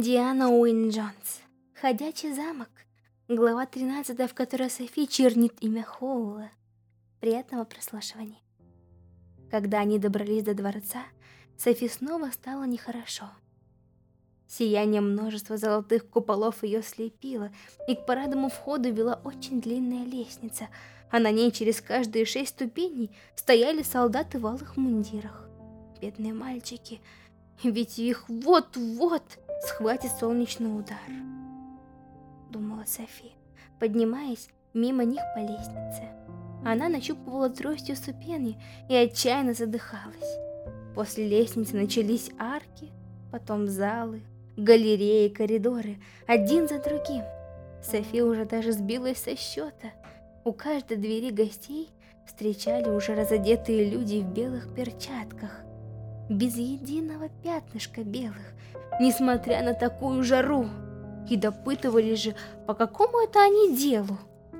Диана Уин-Джонс. Ходячий замок. Глава 13, в которой Софи чернит имя Хоула. Приятного прослушивания. Когда они добрались до дворца, Софи снова стало нехорошо. Сияние множества золотых куполов ее слепило, и к парадному входу вела очень длинная лестница, а на ней через каждые шесть ступеней стояли солдаты в алых мундирах. Бедные мальчики, ведь их вот-вот схватит солнечный удар. Думала Софи, поднимаясь мимо них по лестнице. Она нащупывала тростью ступени и отчаянно задыхалась. После лестницы начались арки, потом залы, галереи, коридоры, один за другим. Софи уже даже сбилась со счета. У каждой двери гостей встречали уже разодетые люди в белых перчатках, без единого пятнышка белых, несмотря на такую жару. И допытывали же, по какому это они делу,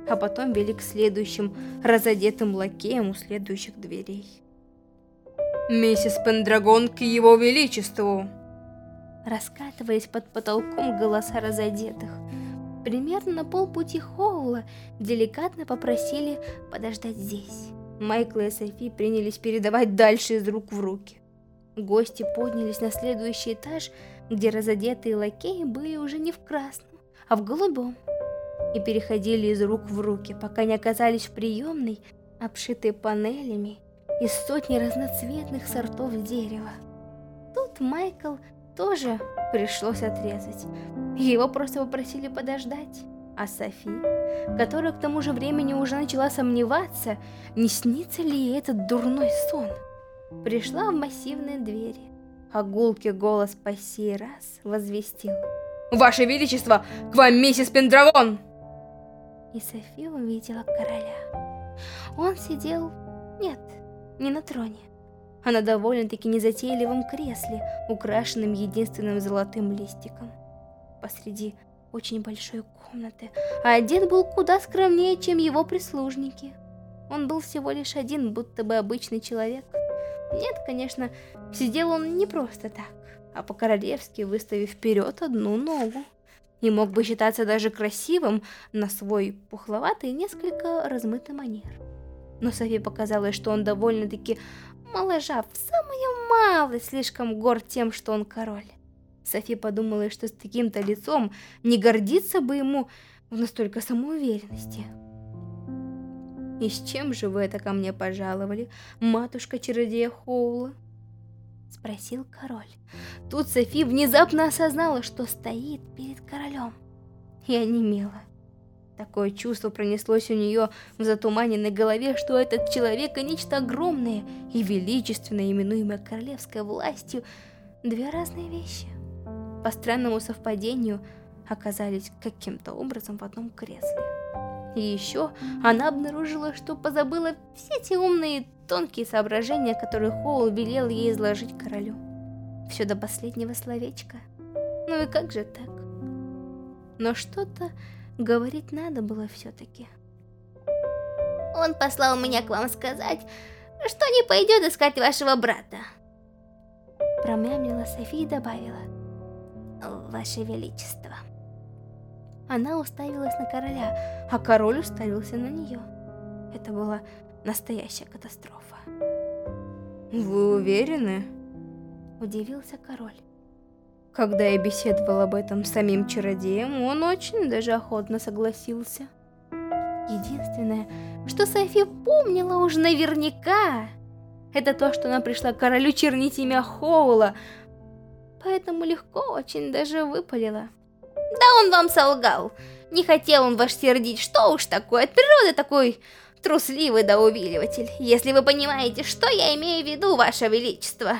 а потом вели к следующим разодетым лакеям у следующих дверей. «Миссис Пендрагон к его величеству!» Раскатываясь под потолком голоса разодетых. Примерно на полпути Хоула деликатно попросили подождать здесь. Майкл и Софи принялись передавать дальше из рук в руки. Гости поднялись на следующий этаж, где разодетые лакеи были уже не в красном, а в голубом, и переходили из рук в руки, пока не оказались в приемной, обшитой панелями из сотни разноцветных сортов дерева. Тут Майкл тоже пришлось отрезать. Его просто попросили подождать. А Софи, которая к тому же времени уже начала сомневаться, не снится ли ей этот дурной сон, пришла в массивные двери, а гулкий голос по сей раз возвестил. «Ваше Величество, к вам миссис Пендрагон!» И Софи увидела короля. Он сидел... Нет, не на троне, а на довольно-таки незатейливом кресле, украшенном единственным золотым листиком. Посреди очень большой комнаты, а одет был куда скромнее, чем его прислужники. Он был всего лишь один, будто бы обычный человек. Нет, конечно, сидел он не просто так, а по-королевски выставив вперед одну ногу. И мог бы считаться даже красивым на свой пухловатый и несколько размытый манер. Но Софи показалось, что он довольно-таки моложав, самую малость слишком горд тем, что он король. Софи подумала, что с таким-то лицом не гордиться бы ему в настолько самоуверенности. «И с чем же вы это ко мне пожаловали, матушка-чародея Хоула?» Спросил король. Тут Софи внезапно осознала, что стоит перед королем. И онемела. Такое чувство пронеслось у нее в затуманенной голове, что этот человек и нечто огромное и величественное, именуемое королевской властью, две разные вещи. По странному совпадению оказались каким-то образом в одном кресле. И еще она обнаружила, что позабыла все те умные тонкие соображения, которые Хоул велел ей изложить королю. Все до последнего словечка. Ну и как же так? Но что-то говорить надо было все-таки. Он послал меня к вам сказать, что не пойдет искать вашего брата. Промямлила София и добавила. Ваше Величество. Она уставилась на короля, а король уставился на нее. Это была настоящая катастрофа. «Вы уверены?» Удивился король. Когда я беседовал об этом с самим чародеем, он очень даже охотно согласился. Единственное, что Софи помнила уже наверняка, это то, что она пришла к королю чернить имя Хоула, поэтому легко очень даже выпалила. Да он вам солгал. Не хотел он ваш сердить, что уж такое, от природы такой трусливый да увиливатель, если вы понимаете, что я имею в виду, ваше величество.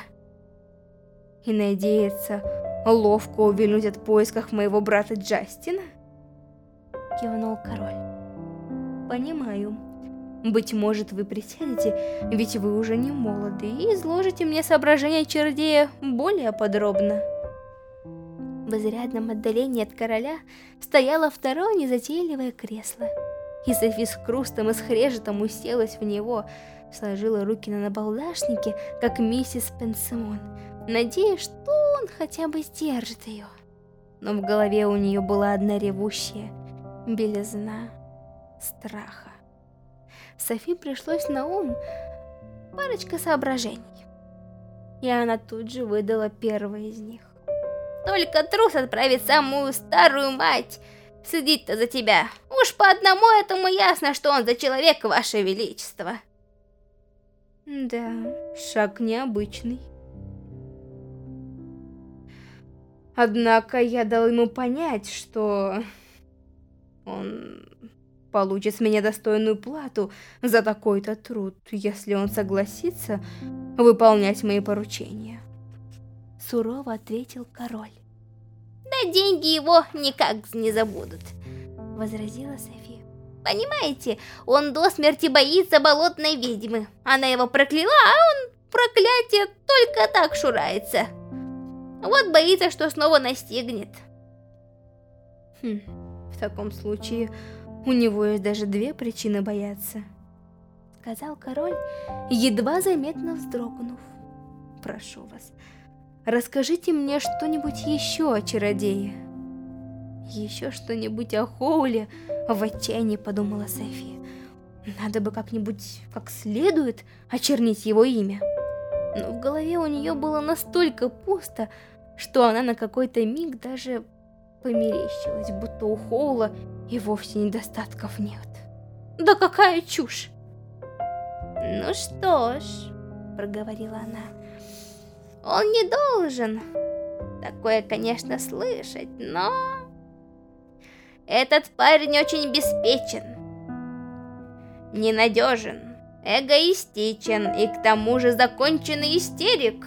И надеется ловко увильнуть от поисков моего брата Джастина? Кивнул король. Понимаю. Быть может, вы присядете, ведь вы уже не молоды, и изложите мне соображения чародея более подробно. В изрядном отдалении от короля стояло второе незатейливое кресло. И Софи с хрустом и с хрежетом уселась в него, сложила руки на набалдашнике, как миссис Пенсимон, надеясь, что он хотя бы сдержит ее. но в голове у нее была одна ревущая белизна страха. Софи пришлось на ум парочка соображений, и она тут же выдала первое из них. Только трус отправит самую старую мать следить-то за тебя. Уж по одному этому ясно, что он за человек, ваше величество. Да, шаг необычный. Однако я дал ему понять, что он получит с меня достойную плату за такой-то труд, если он согласится выполнять мои поручения. Сурово ответил король. Да деньги его никак не забудут, возразила София. Понимаете, он до смерти боится болотной ведьмы. Она его прокляла, а он проклятие только так шурается. Вот боится, что снова настигнет. Хм, в таком случае у него есть даже две причины бояться. Сказал король, едва заметно вздрогнув. Прошу вас, расскажите мне что-нибудь еще о чародее. Еще что-нибудь о Хоуле, в отчаянии подумала София. Надо бы как-нибудь, как следует, очернить его имя. Но в голове у нее было настолько пусто, что она на какой-то миг даже померещилась, будто у Хоула и вовсе недостатков нет. Да какая чушь! Ну что ж, проговорила она, он не должен такое, конечно, слышать, но... Этот парень очень обеспечен, ненадежен, эгоистичен и к тому же законченный истерик.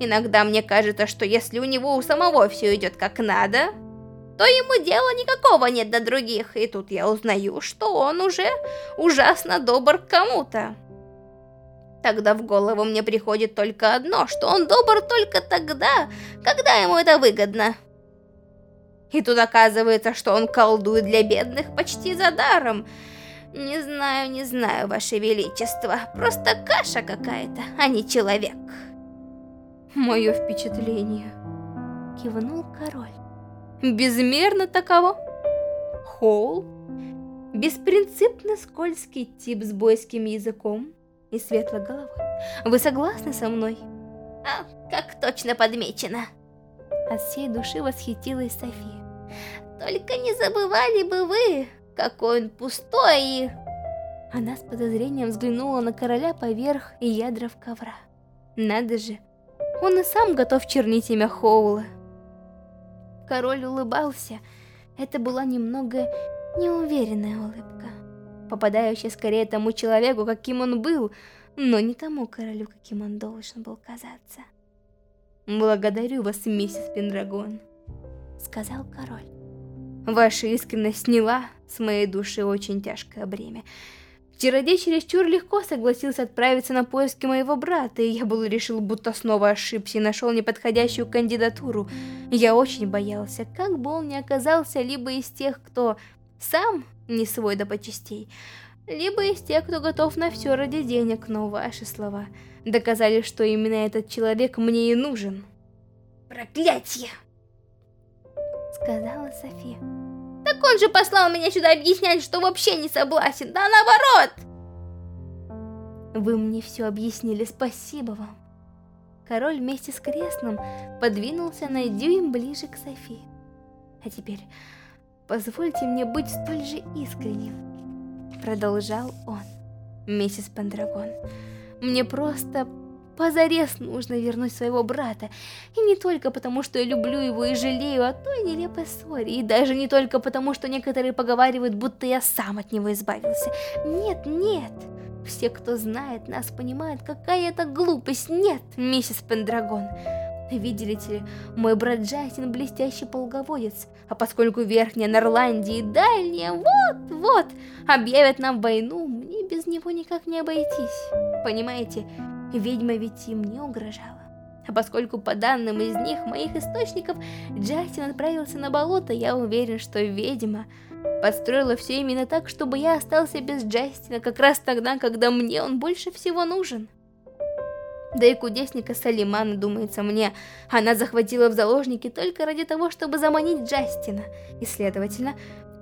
Иногда мне кажется, что если у него у самого все идет как надо, то ему дела никакого нет до других, и тут я узнаю, что он уже ужасно добр к кому-то. Тогда в голову мне приходит только одно, что он добр только тогда, когда ему это выгодно. И тут оказывается, что он колдует для бедных почти за даром. Не знаю, не знаю, ваше величество, просто каша какая-то, а не человек. Мое впечатление. Кивнул король. Безмерно таково. Холл. Беспринципно скользкий тип с бойским языком и светлой головой. Вы согласны со мной? А, как точно подмечено. От всей души восхитилась София. Только не забывали бы вы, какой он пустой и... Она с подозрением взглянула на короля поверх и ядров ковра. Надо же, он и сам готов чернить имя Хоула. Король улыбался. Это была немного неуверенная улыбка, попадающая скорее тому человеку, каким он был, но не тому королю, каким он должен был казаться. «Благодарю вас, миссис Пендрагон», — сказал король. «Ваша искренность сняла с моей души очень тяжкое бремя. Чародей чересчур легко согласился отправиться на поиски моего брата, и я был решил, будто снова ошибся и нашел неподходящую кандидатуру. Я очень боялся, как бы он ни оказался либо из тех, кто сам не свой до почастей, либо из тех, кто готов на все ради денег, но ваши слова доказали, что именно этот человек мне и нужен. «Проклятье!» — сказала София. Так он же послал меня сюда объяснять, что вообще не согласен, да наоборот! Вы мне все объяснили, спасибо вам. Король вместе с креслом подвинулся на дюйм ближе к Софии. А теперь позвольте мне быть столь же искренним. Продолжал он, миссис Пендрагон. Мне просто Позарез нужно вернуть своего брата. И не только потому, что я люблю его и жалею о той нелепой ссоре. И даже не только потому, что некоторые поговаривают, будто я сам от него избавился. Нет, нет. Все, кто знает нас, понимают, какая это глупость. Нет, миссис Пендрагон. Видели ли, мой брат Джастин блестящий полководец, а поскольку Верхняя Норландия и Дальняя, вот-вот, объявят нам войну, мне без него никак не обойтись. Понимаете, Ведьма ведь и мне угрожала. А поскольку по данным из них, моих источников, Джастин отправился на болото, я уверен, что ведьма подстроила все именно так, чтобы я остался без Джастина как раз тогда, когда мне он больше всего нужен. Да и кудесника Салимана, думается мне, она захватила в заложники только ради того, чтобы заманить Джастина. И, следовательно,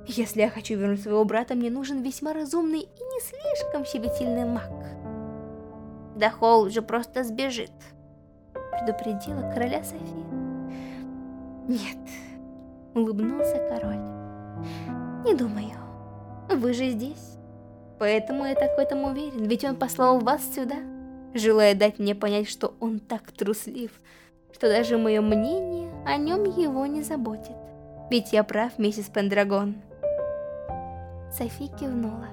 если я хочу вернуть своего брата, мне нужен весьма разумный и не слишком щебетильный маг. Да Холл же просто сбежит, предупредила короля София. Нет, улыбнулся король. Не думаю. Вы же здесь. Поэтому я так в этом уверен, ведь он послал вас сюда желая дать мне понять, что он так труслив, что даже мое мнение о нем его не заботит. Ведь я прав, миссис Пендрагон. Софи кивнула.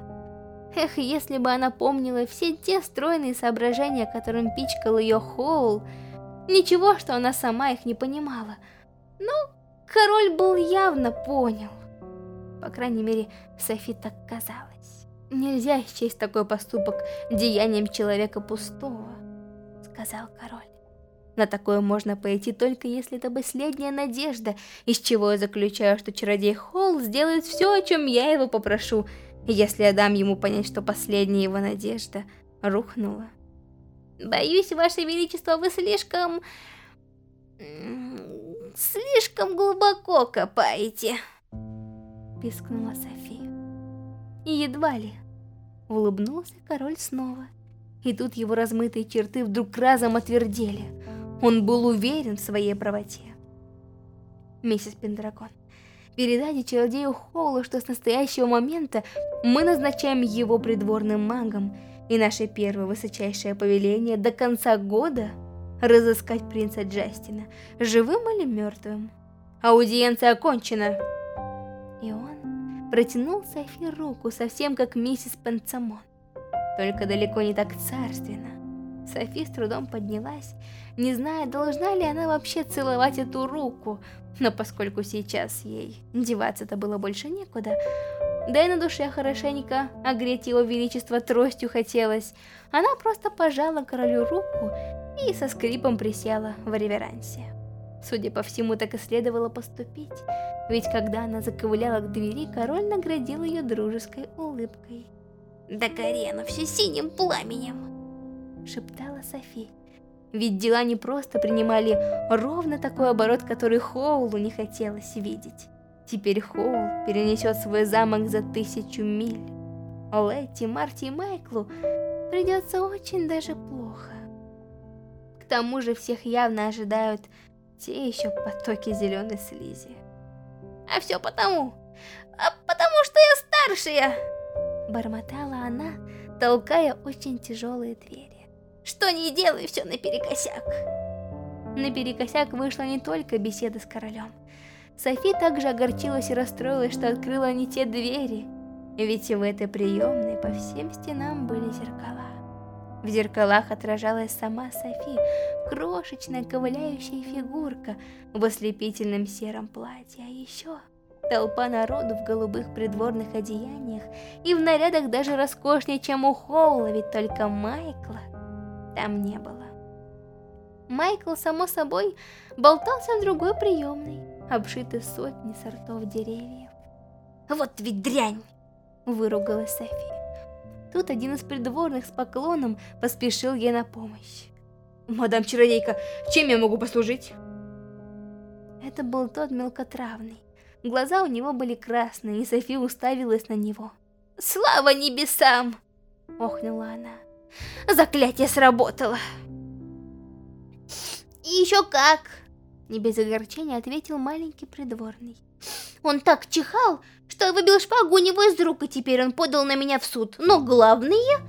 Эх, если бы она помнила все те стройные соображения, которым пичкал ее Хоул, ничего, что она сама их не понимала. Но король был явно понял. По крайней мере, Софи так казалось. Нельзя счесть такой поступок деянием человека пустого, сказал король. На такое можно пойти только если это последняя надежда, из чего я заключаю, что чародей Холл сделает все, о чем я его попрошу, если я дам ему понять, что последняя его надежда рухнула. Боюсь, Ваше Величество, вы слишком... слишком глубоко копаете, пискнула София. Едва ли. Улыбнулся король снова. И тут его размытые черты вдруг разом отвердели. Он был уверен в своей правоте. Миссис Пендракон, передайте чародею Холлу, что с настоящего момента мы назначаем его придворным магом, и наше первое высочайшее повеление до конца года разыскать принца Джастина, живым или мертвым. Аудиенция окончена. Протянул Софи руку, совсем как миссис Пенцамон. Только далеко не так царственно. Софи с трудом поднялась, не зная, должна ли она вообще целовать эту руку, но поскольку сейчас ей деваться-то было больше некуда, да и на душе хорошенько огреть его величество тростью хотелось, она просто пожала королю руку и со скрипом присела в реверансе. Судя по всему, так и следовало поступить. Ведь когда она заковыляла к двери, король наградил ее дружеской улыбкой. «Да Карена все синим пламенем!» шептала Софи. Ведь дела не просто принимали ровно такой оборот, который Хоулу не хотелось видеть. Теперь Хоул перенесет свой замок за тысячу миль. Летти, Марти и Майклу придется очень даже плохо. К тому же всех явно ожидают те еще потоки зеленой слизи. А все потому, а потому что я старшая!» Бормотала она, толкая очень тяжелые двери. «Что не делай, все наперекосяк!» Наперекосяк вышла не только беседа с королем. Софи также огорчилась и расстроилась, что открыла не те двери, ведь в этой приемной по всем стенам были зеркала. В зеркалах отражалась сама Софи, крошечная ковыляющая фигурка в ослепительном сером платье, а еще толпа народу в голубых придворных одеяниях и в нарядах даже роскошнее, чем у Хоула, ведь только Майкла там не было. Майкл, само собой, болтался в другой приемной, обшитый сотни сортов деревьев. «Вот ведь дрянь!» – выругалась София. Тут один из придворных с поклоном поспешил ей на помощь. «Мадам Чародейка, чем я могу послужить?» Это был тот мелкотравный. Глаза у него были красные, и Софи уставилась на него. «Слава небесам!» — охнула она. «Заклятие сработало!» «И еще как!» — не без огорчения ответил маленький придворный. Он так чихал, что я выбил шпагу у него из рук, и теперь он подал на меня в суд. Но главное...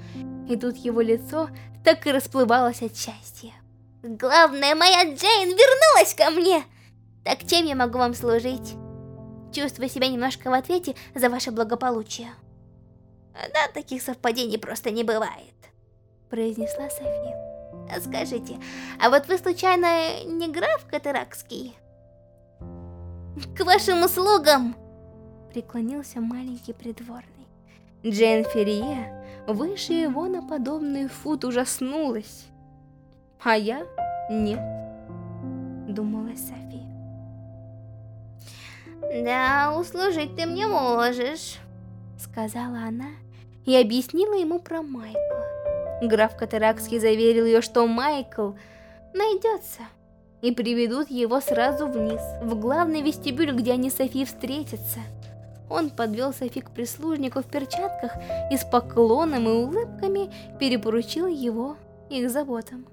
И тут его лицо так и расплывалось от счастья. Главное, моя Джейн вернулась ко мне! Так чем я могу вам служить? Чувствую себя немножко в ответе за ваше благополучие. Да, таких совпадений просто не бывает, произнесла София. Скажите, а вот вы случайно не граф Катаракский? К вашим услугам! Преклонился маленький придворный. Джейн Ферье, выше его на подобный фут, ужаснулась. А я нет, думала Софи. Да, услужить ты мне можешь, сказала она и объяснила ему про Майкла. Граф Катаракский заверил ее, что Майкл найдется, и приведут его сразу вниз, в главный вестибюль, где они с Софи встретятся. Он подвел Софи к прислужнику в перчатках и с поклоном и улыбками перепоручил его их заботам.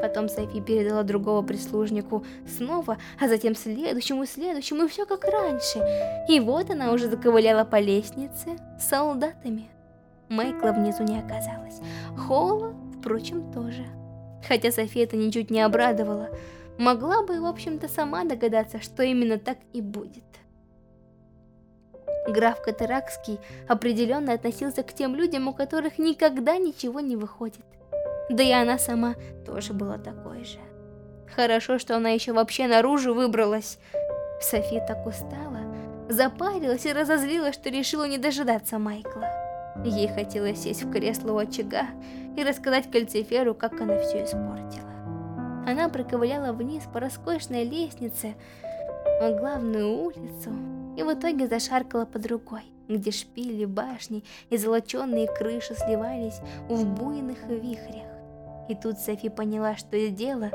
Потом Софи передала другого прислужнику снова, а затем следующему, следующему, и все как раньше. И вот она уже заковыляла по лестнице с солдатами. Майкла внизу не оказалось. Холла, впрочем, тоже. Хотя Софи это ничуть не обрадовала. Могла бы, в общем-то, сама догадаться, что именно так и будет. Граф Катаракский определенно относился к тем людям, у которых никогда ничего не выходит. Да и она сама тоже была такой же. Хорошо, что она еще вообще наружу выбралась. Софи так устала, запарилась и разозлилась, что решила не дожидаться Майкла. Ей хотелось сесть в кресло у очага и рассказать Кальциферу, как она все испортила. Она проковыляла вниз по роскошной лестнице на главную улицу и в итоге зашаркала по другой, где шпили, башни и золоченные крыши сливались в буйных вихрях. И тут Софи поняла, что дело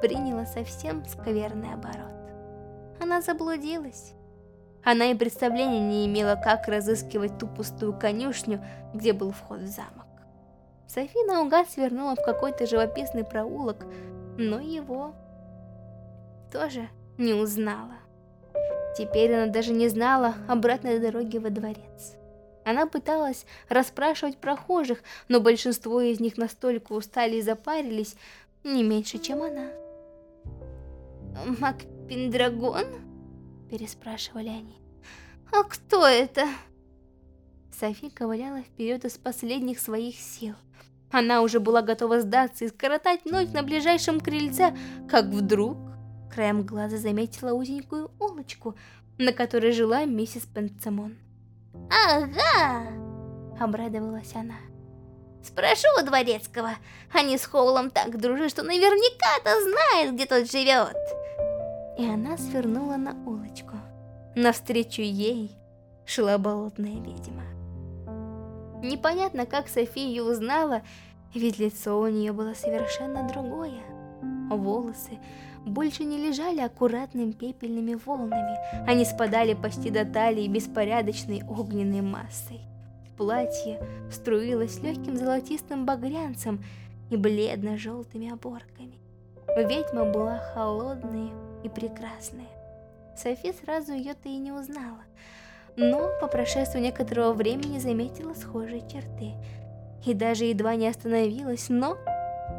приняло совсем скверный оборот. Она заблудилась. Она и представления не имела, как разыскивать ту пустую конюшню, где был вход в замок. Софи наугад свернула в какой-то живописный проулок, но его тоже не узнала. Теперь она даже не знала обратной дороги во дворец. Она пыталась расспрашивать прохожих, но большинство из них настолько устали и запарились, не меньше, чем она. «Макпиндрагон?» – переспрашивали они. «А кто это?» Софи ковыляла вперед из последних своих сил. Она уже была готова сдаться и скоротать ночь на ближайшем крыльце, как вдруг краем глаза заметила узенькую улочку, на которой жила миссис Пенцемон. «Ага!» — обрадовалась она. «Спрошу у Дворецкого, они с Хоулом так дружат, что наверняка-то знает, где тот живет!» И она свернула на улочку. Навстречу ей шла болотная ведьма. Непонятно, как София ее узнала, ведь лицо у нее было совершенно другое. Волосы больше не лежали аккуратными пепельными волнами, они спадали почти до талии беспорядочной огненной массой. Платье струилось легким золотистым багрянцем и бледно-желтыми оборками. Ведьма была холодная и прекрасная. Софи сразу ее-то и не узнала, но по прошествию некоторого времени заметила схожие черты и даже едва не остановилась, но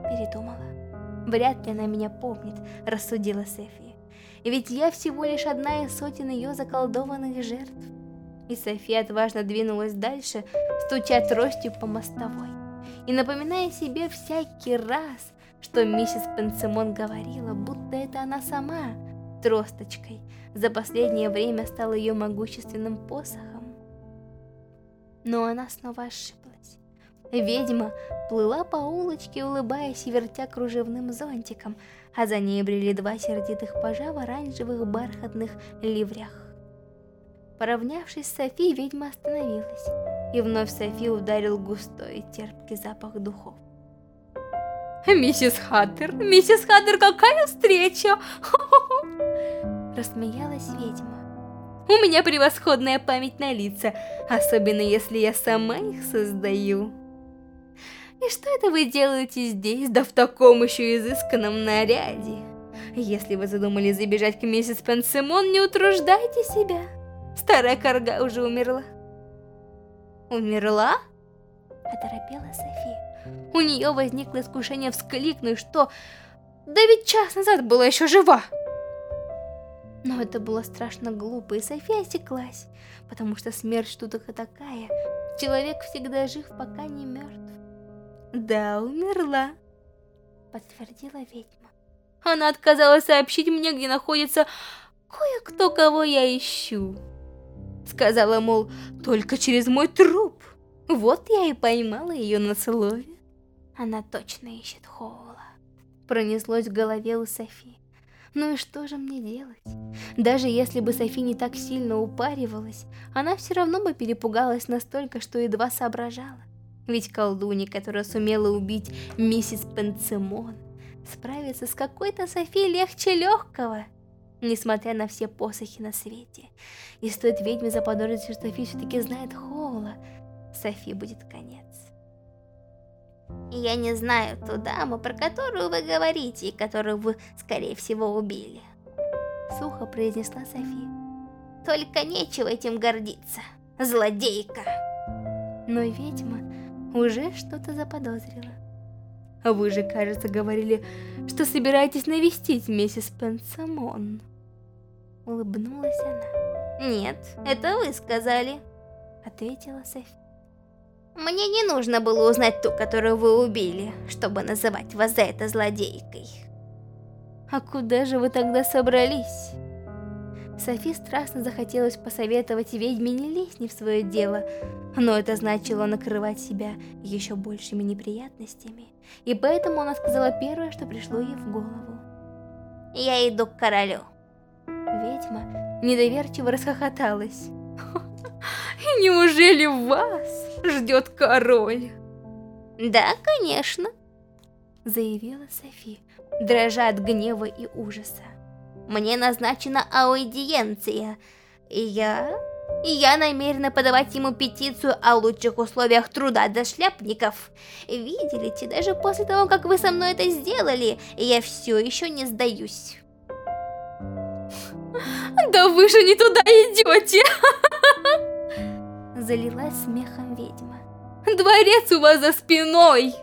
передумала. Вряд ли она меня помнит, рассудила София. Ведь я всего лишь одна из сотен ее заколдованных жертв. И София отважно двинулась дальше, стуча тростью по мостовой. И напоминая себе всякий раз, что миссис Пенсимон говорила, будто это она сама, тросточкой, за последнее время стала ее могущественным посохом. Но она снова ошиблась. Ведьма плыла по улочке, улыбаясь и вертя кружевным зонтиком, а за ней брели два сердитых пажа в оранжевых бархатных ливрях. Поравнявшись с Софи, ведьма остановилась, и вновь Софи ударил густой и терпкий запах духов. «Миссис Хаттер, миссис Хаттер, какая встреча!» Рассмеялась ведьма. «У меня превосходная память на лица, особенно если я сама их создаю». И что это вы делаете здесь, да в таком еще изысканном наряде? Если вы задумали забежать к миссис Пенсимон, не утруждайте себя. Старая корга уже умерла. Умерла? Оторопела Софи. У нее возникло искушение вскликнуть, что... Да ведь час назад была еще жива. Но это было страшно глупо, и София осеклась, потому что смерть штука такая. Человек всегда жив, пока не мертв. Да, умерла, подтвердила ведьма. Она отказалась сообщить мне, где находится кое-кто, кого я ищу. Сказала, мол, только через мой труп. Вот я и поймала ее на слове. Она точно ищет Хоула. Пронеслось в голове у Софи. Ну и что же мне делать? Даже если бы Софи не так сильно упаривалась, она все равно бы перепугалась настолько, что едва соображала. Ведь колдунья, которая сумела убить миссис Пенцемон, справиться с какой-то Софией легче легкого, несмотря на все посохи на свете. И стоит ведьме заподозрить, что Софи все-таки знает Хоула, Софи будет конец. Я не знаю ту даму, про которую вы говорите, и которую вы, скорее всего, убили. Сухо произнесла Софи. Только нечего этим гордиться, злодейка. Но ведьма уже что-то заподозрила. Вы же, кажется, говорили, что собираетесь навестить миссис Пенсамон. Улыбнулась она. Нет, это вы сказали, ответила Софи. Мне не нужно было узнать ту, которую вы убили, чтобы называть вас за это злодейкой. А куда же вы тогда собрались? Софи страстно захотелось посоветовать ведьме не лезть не в свое дело, но это значило накрывать себя еще большими неприятностями, и поэтому она сказала первое, что пришло ей в голову. «Я иду к королю». Ведьма недоверчиво расхохоталась. «Неужели вас?» ждет король. Да, конечно, заявила Софи, дрожа от гнева и ужаса. Мне назначена аудиенция, и я... Я намерена подавать ему петицию о лучших условиях труда для шляпников. Видите, даже после того, как вы со мной это сделали, я все еще не сдаюсь. Да вы же не туда идете! залилась смехом ведьма. «Дворец у вас за спиной!»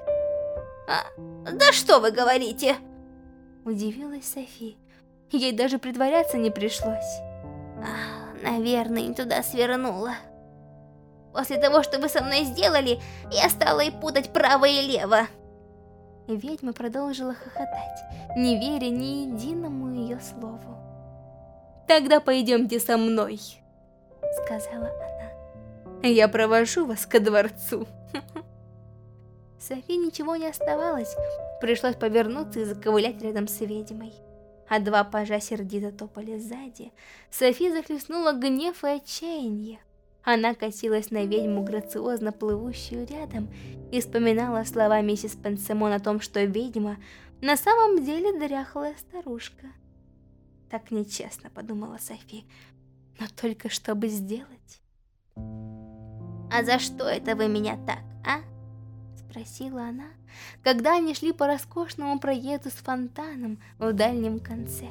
а, «Да что вы говорите?» Удивилась Софи. Ей даже притворяться не пришлось. А, «Наверное, не туда свернула. После того, что вы со мной сделали, я стала и путать право и лево». Ведьма продолжила хохотать, не веря ни единому ее слову. «Тогда пойдемте со мной», — сказала она. Я провожу вас ко дворцу. Софи ничего не оставалось, пришлось повернуться и заковылять рядом с ведьмой. А два пажа сердито топали сзади. Софи захлестнула гнев и отчаяние. Она косилась на ведьму, грациозно плывущую рядом, и вспоминала слова миссис Пенсемон о том, что ведьма на самом деле дряхлая старушка. Так нечестно, подумала Софи, но только чтобы сделать... «А за что это вы меня так, а?» Спросила она, когда они шли по роскошному проезду с фонтаном в дальнем конце.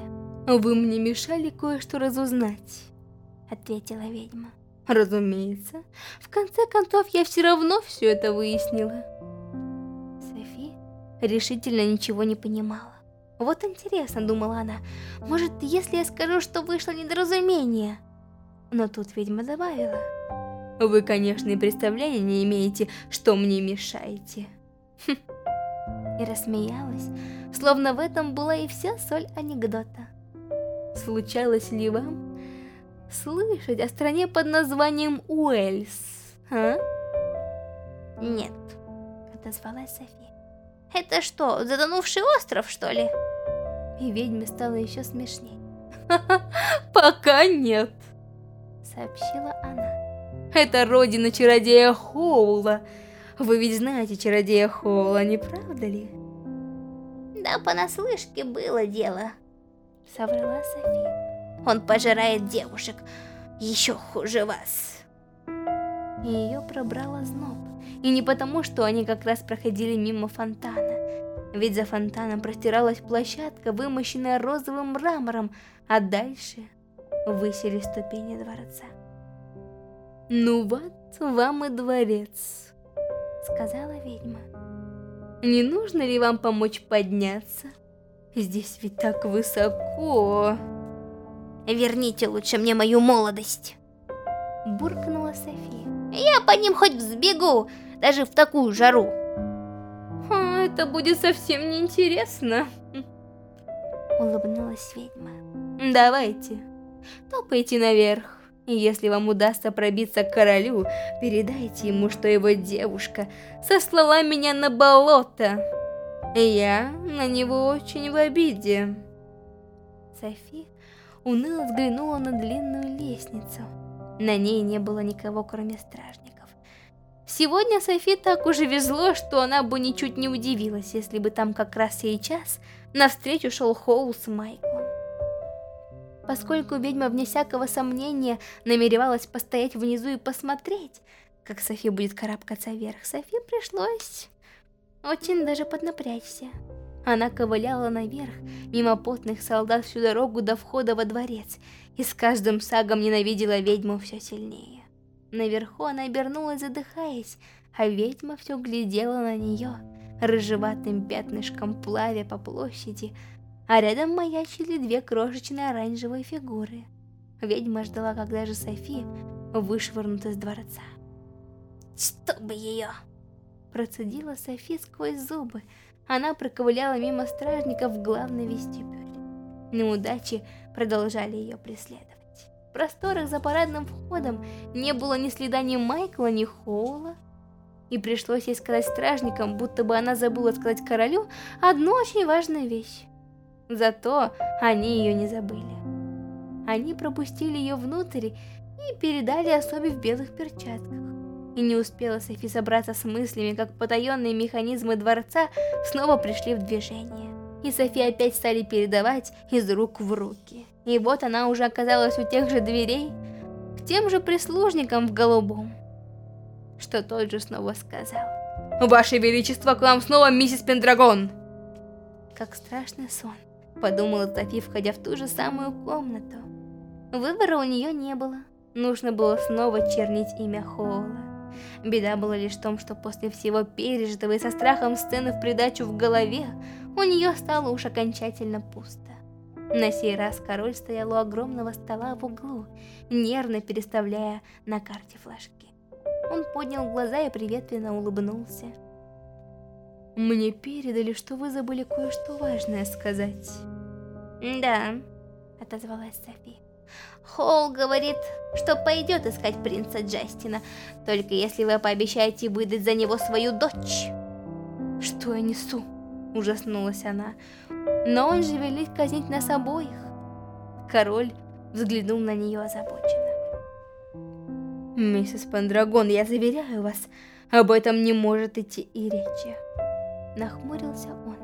«Вы мне мешали кое-что разузнать», — ответила ведьма. «Разумеется. В конце концов, я все равно все это выяснила». Софи решительно ничего не понимала. Вот интересно, думала она, может, если я скажу, что вышло недоразумение? Но тут ведьма добавила... Вы, конечно, и представления не имеете, что мне мешаете. Хм. И рассмеялась, словно в этом была и вся соль анекдота. Случалось ли вам слышать о стране под названием Уэльс, а? Нет, отозвалась Софи. Это что, затонувший остров, что ли? И ведьме стало еще смешней. Пока нет, сообщила она. Это родина чародея Хоула. Вы ведь знаете чародея Хоула, не правда ли? Да понаслышке было дело. Соврала Софи. Он пожирает девушек. Еще хуже вас. И ее пробрало зноб. И не потому, что они как раз проходили мимо фонтана. Ведь за фонтаном простиралась площадка, вымощенная розовым мрамором, а дальше высились ступени дворца. «Ну вот вам и дворец», — сказала ведьма. «Не нужно ли вам помочь подняться? Здесь ведь так высоко». «Верните лучше мне мою молодость», — буркнула София. «Я по ним хоть взбегу, даже в такую жару». А, «Это будет совсем неинтересно», — улыбнулась ведьма. «Давайте, топайте наверх». Если вам удастся пробиться к королю, передайте ему, что его девушка сослала меня на болото. Я на него очень в обиде. Софи уныло взглянула на длинную лестницу. На ней не было никого, кроме стражников. Сегодня Софи так уже везло, что она бы ничуть не удивилась, если бы там как раз сейчас навстречу шел Хоул с Майклом. Поскольку ведьма вне всякого сомнения намеревалась постоять внизу и посмотреть, как Софи будет карабкаться вверх, Софи пришлось очень даже поднапрячься. Она ковыляла наверх, мимо потных солдат всю дорогу до входа во дворец, и с каждым сагом ненавидела ведьму все сильнее. Наверху она обернулась, задыхаясь, а ведьма все глядела на нее, рыжеватым пятнышком плавя по площади, а рядом маячили две крошечные оранжевые фигуры. Ведьма ждала, когда же Софи вышвырнут из дворца. «Чтобы ее!» Процедила Софи сквозь зубы. Она проковыляла мимо стражников в главный вестибюль. Неудачи продолжали ее преследовать. В просторах за парадным входом не было ни следа ни Майкла, ни Хоула. И пришлось ей сказать стражникам, будто бы она забыла сказать королю одну очень важную вещь. Зато они ее не забыли. Они пропустили ее внутрь и передали особе в белых перчатках. И не успела Софи собраться с мыслями, как потаенные механизмы дворца снова пришли в движение. И Софи опять стали передавать из рук в руки. И вот она уже оказалась у тех же дверей, к тем же прислужникам в голубом. Что тот же снова сказал. «Ваше Величество, к вам снова миссис Пендрагон!» Как страшный сон, подумала Софи, входя в ту же самую комнату. Выбора у нее не было. Нужно было снова чернить имя Хоула. Беда была лишь в том, что после всего пережитого и со страхом сцены в придачу в голове, у нее стало уж окончательно пусто. На сей раз король стоял у огромного стола в углу, нервно переставляя на карте флажки. Он поднял глаза и приветственно улыбнулся. «Мне передали, что вы забыли кое-что важное сказать». «Да», — отозвалась София. Холл говорит, что пойдет искать принца Джастина, только если вы пообещаете выдать за него свою дочь. Что я несу? Ужаснулась она. Но он же велит казнить нас обоих. Король взглянул на нее озабоченно. Миссис Пандрагон, я заверяю вас, об этом не может идти и речи. Нахмурился он.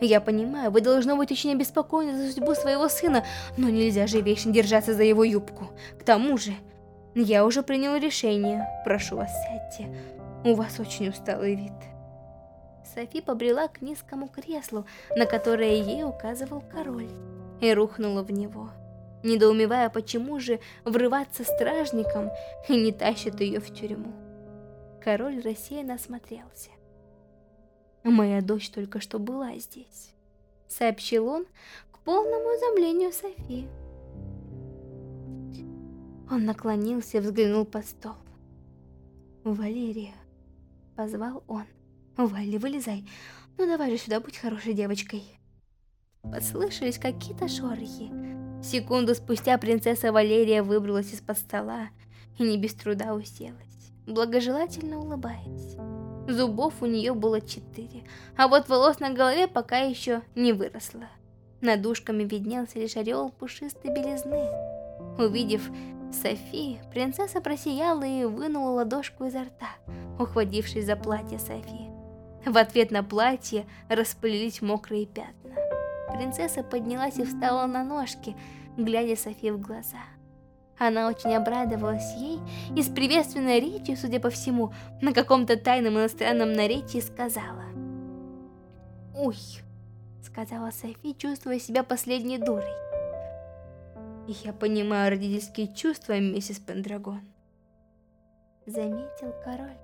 Я понимаю, вы должно быть очень обеспокоены за судьбу своего сына, но нельзя же вечно держаться за его юбку. К тому же, я уже принял решение. Прошу вас, сядьте. У вас очень усталый вид. Софи побрела к низкому креслу, на которое ей указывал король, и рухнула в него, недоумевая, почему же врываться стражником и не тащит ее в тюрьму. Король рассеянно осмотрелся. Моя дочь только что была здесь, сообщил он к полному изумлению Софи. Он наклонился и взглянул под стол. «Валерия», — позвал он. «Валли, вылезай. Ну давай же сюда, будь хорошей девочкой». Послышались какие-то шорохи. Секунду спустя принцесса Валерия выбралась из-под стола и не без труда уселась, благожелательно улыбаясь. Зубов у нее было четыре, а вот волос на голове пока еще не выросло. Над ушками виднелся лишь орел пушистой белизны. Увидев Софи, принцесса просияла и вынула ладошку изо рта, ухватившись за платье Софи. В ответ на платье распылились мокрые пятна. Принцесса поднялась и встала на ножки, глядя Софи в глаза. Она очень обрадовалась ей и с приветственной речью, судя по всему, на каком-то тайном иностранном наречии сказала. «Уй», — сказала Софи, чувствуя себя последней дурой. «Я понимаю родительские чувства, миссис Пендрагон», — заметил король.